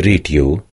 Radio